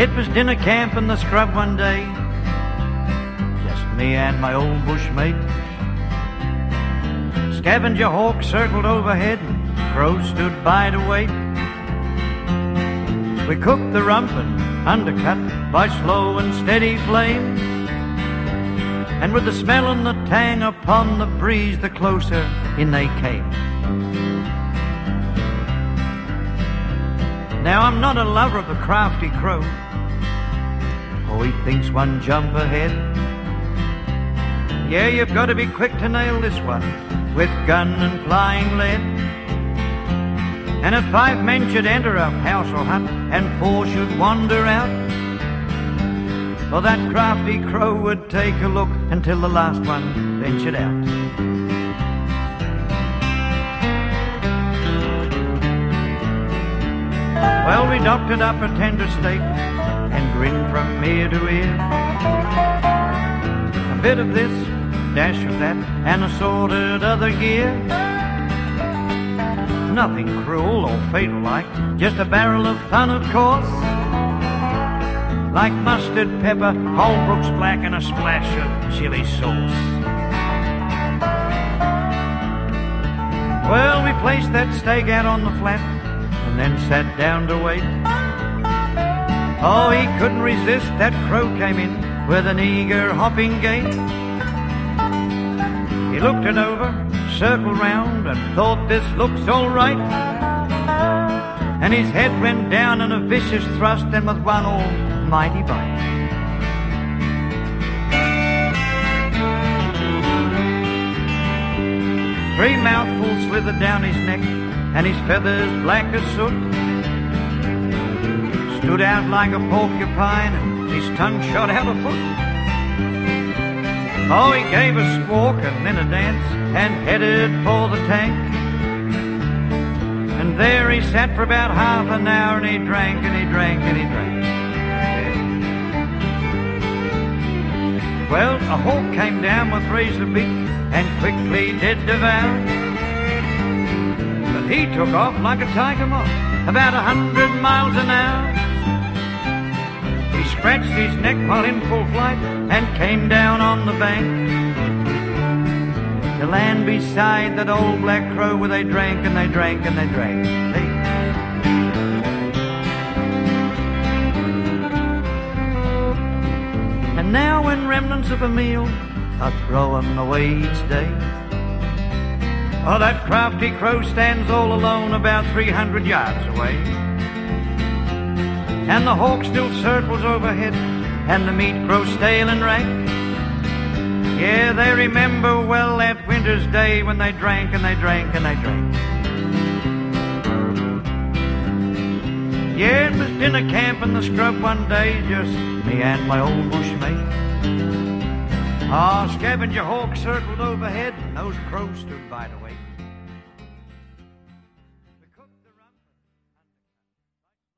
It was dinner camp in the scrub one day. Just me and my old bushmate. Scavenger hawk circled overhead, crows stood by to wait. We cooked the rump and undercut by slow and steady flame. And with the smell and the tang upon the breeze, the closer in they came. Now I'm not a lover of the crafty crow. Oh, he thinks one jump ahead. Yeah, you've got to be quick to nail this one with gun and flying lead. And if five men should enter a house or hut and four should wander out, well, that crafty crow would take a look until the last one ventured out. We doctored up a tender steak and grinned from ear to ear. A bit of this, dash of that, and assorted other gear. Nothing cruel or fatal like, just a barrel of fun, of course. Like mustard, pepper, Holbrook's black, and a splash of chili sauce. Well, we placed that steak out on the flat then sat down to wait. Oh, he couldn't resist, that crow came in with an eager hopping gait. He looked it over, circled round, and thought this looks all right. And his head went down in a vicious thrust, and with one almighty bite. Three mouthfuls slithered down his neck, and his feathers black as soot stood out like a porcupine, and his tongue shot out a foot. Oh, he gave a squawk and then a dance, and headed for the tank. And there he sat for about half an hour, and he drank and he drank and he drank. Well, a hawk came down with razor beak and quickly did devour. He took off like a tiger moth, about a hundred miles an hour. He scratched his neck while in full flight and came down on the bank to land beside that old black crow where they drank and they drank and they drank. Hey. And now, when remnants of a meal are thrown away each day, oh, that crafty crow stands all alone about 300 yards away. And the hawk still circles overhead, and the meat grows stale and rank. Yeah, they remember well that winter's day when they drank and they drank and they drank. Yeah, it was dinner camp in the scrub one day, just me and my old bushmate. Ah, scavenger hawk circled overhead, and those crows stood by to wait.